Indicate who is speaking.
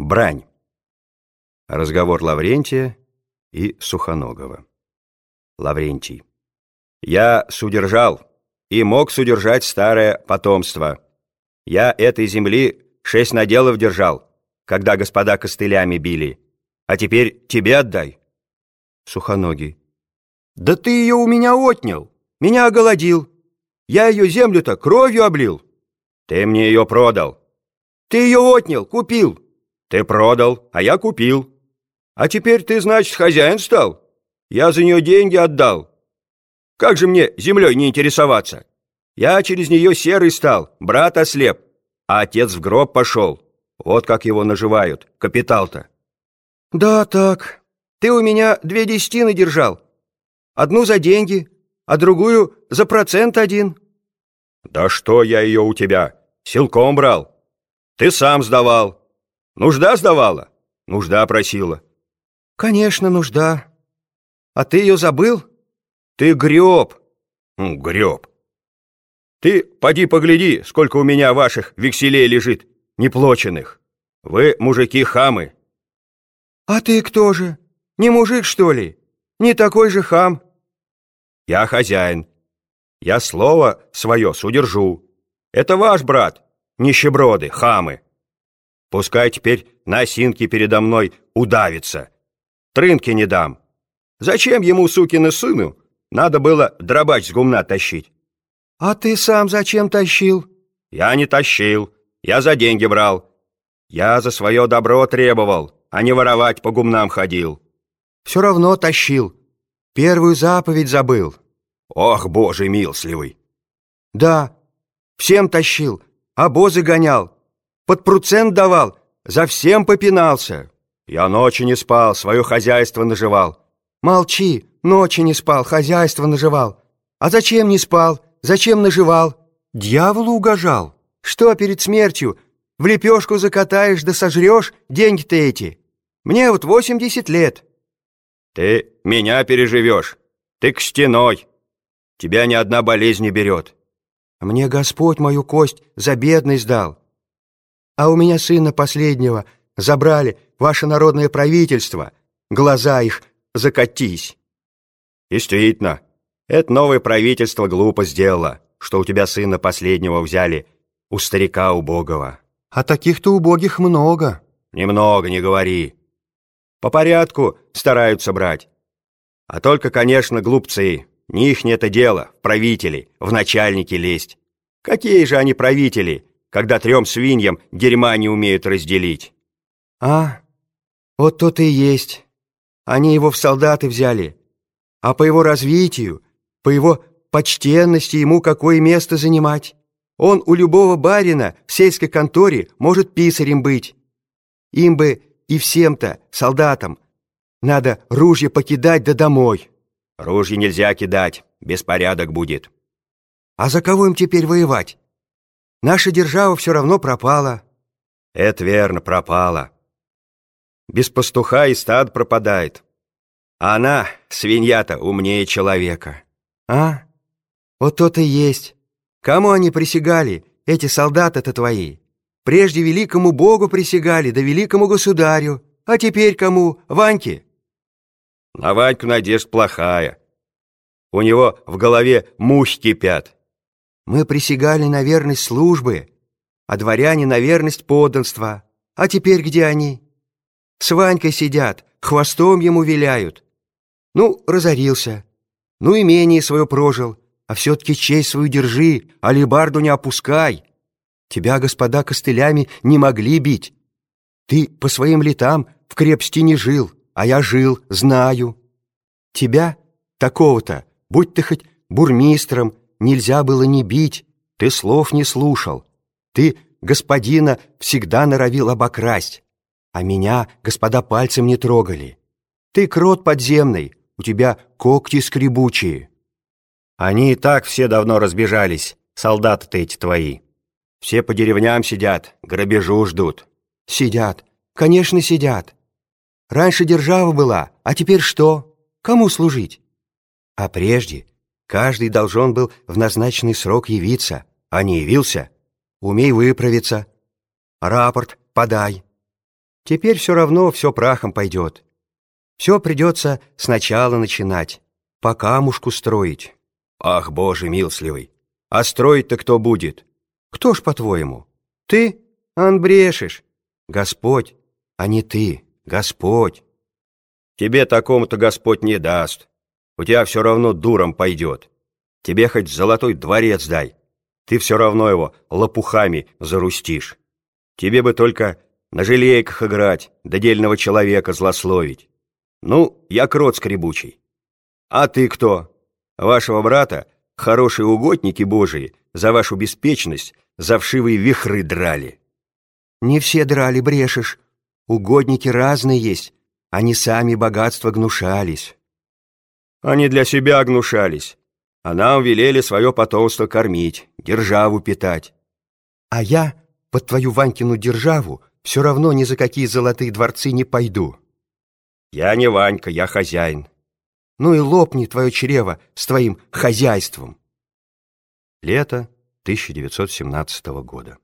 Speaker 1: Брань. Разговор Лаврентия и Сухоногова. Лаврентий. Я судержал и мог судержать старое потомство. Я этой земли шесть наделов держал, когда господа костылями били. А теперь тебе отдай. Сухоногий. Да ты ее у меня отнял, меня оголодил. Я ее землю-то кровью облил. Ты мне ее продал. Ты ее отнял, купил. Ты продал, а я купил. А теперь ты, значит, хозяин стал? Я за нее деньги отдал. Как же мне землей не интересоваться? Я через нее серый стал, брат ослеп, а отец в гроб пошел. Вот как его наживают, капитал-то. Да, так. Ты у меня две десятины держал. Одну за деньги, а другую за процент один. Да что я ее у тебя? Силком брал. Ты сам сдавал. Нужда сдавала? Нужда просила. Конечно, нужда. А ты ее забыл? Ты греб. Греб. Ты поди погляди, сколько у меня ваших векселей лежит, неплоченных. Вы, мужики, хамы. А ты кто же? Не мужик, что ли? Не такой же хам. Я хозяин. Я слово свое судержу. Это ваш брат, нищеброды, хамы. Пускай теперь на осинке передо мной удавится. Трынки не дам. Зачем ему, сукины сыну, надо было дробач с гумна тащить? А ты сам зачем тащил? Я не тащил, я за деньги брал. Я за свое добро требовал, а не воровать по гумнам ходил. Все равно тащил. Первую заповедь забыл. Ох, боже милостливый. Да, всем тащил, обозы гонял, под процент давал, за всем попинался. Я ночи не спал, свое хозяйство наживал. Молчи, ночи не спал, хозяйство наживал. А зачем не спал? Зачем наживал? Дьяволу угожал. Что перед смертью? В лепешку закатаешь да сожрешь деньги-то эти. Мне вот восемьдесят лет. Ты меня переживешь. Ты к стеной. Тебя ни одна болезнь не берет. Мне Господь мою кость за бедность дал. А у меня сына последнего забрали ваше народное правительство. Глаза их закатись. Действительно, это новое правительство глупо сделало, что у тебя сына последнего взяли у старика убогого. А таких-то убогих много. Немного, не говори. По порядку стараются брать. А только, конечно, глупцы. Не их не это дело, правители, в начальники лезть. Какие же они правители, когда трем свиньям дерьма не умеют разделить. А, вот то-то и есть. Они его в солдаты взяли. А по его развитию, по его почтенности ему какое место занимать? Он у любого барина в сельской конторе может писарем быть. Им бы и всем-то, солдатам, надо ружье покидать да домой. Ружье нельзя кидать, беспорядок будет. А за кого им теперь воевать? Наша держава все равно пропала. Это верно, пропала. Без пастуха и стад пропадает. А она, свинья-то, умнее человека. А? Вот то-то и есть. Кому они присягали, эти солдаты-то твои? Прежде великому Богу присягали, да великому государю. А теперь кому? Ваньке? На Ваньку надежда плохая. У него в голове мухи кипят. Мы присягали на верность службы, а дворяне на верность подданства. А теперь где они? С Ванькой сидят, хвостом ему виляют. Ну, разорился. Ну, имение свое прожил, а все-таки честь свою держи, алибарду не опускай. Тебя, господа, костылями не могли бить. Ты по своим летам в крепости не жил, а я жил, знаю. Тебя, такого-то, будь ты хоть бурмистром, нельзя было не бить, ты слов не слушал. Ты господина всегда норовил обокрасть, а меня господа пальцем не трогали. Ты крот подземный, у тебя когти скребучие. Они и так все давно разбежались, солдаты-то эти твои. Все по деревням сидят, грабежу ждут. Сидят, конечно, сидят. Раньше держава была, а теперь что? Кому служить? А прежде Каждый должен был в назначенный срок явиться, а не явился. Умей выправиться. Рапорт подай. Теперь все равно все прахом пойдет. Все придется сначала начинать, по камушку строить. Ах, Боже милостливый, а строить-то кто будет? Кто ж, по-твоему? Ты? Ан брешешь. Господь, а не ты, Господь. Тебе такому-то Господь не даст. У тебя все равно дуром пойдет. Тебе хоть золотой дворец дай. Ты все равно его лопухами зарустишь. Тебе бы только на желейках играть, да человека злословить. Ну, я крот скребучий. А ты кто? Вашего брата хорошие угодники божии за вашу беспечность за вшивые вихры драли. Не все драли, брешешь. Угодники разные есть. Они сами богатство гнушались. Они для себя гнушались, а нам велели свое потомство кормить, державу питать. А я под твою Ванькину державу все равно ни за какие золотые дворцы не пойду. Я не Ванька, я хозяин. Ну и лопни твое чрево с твоим хозяйством. Лето 1917 года.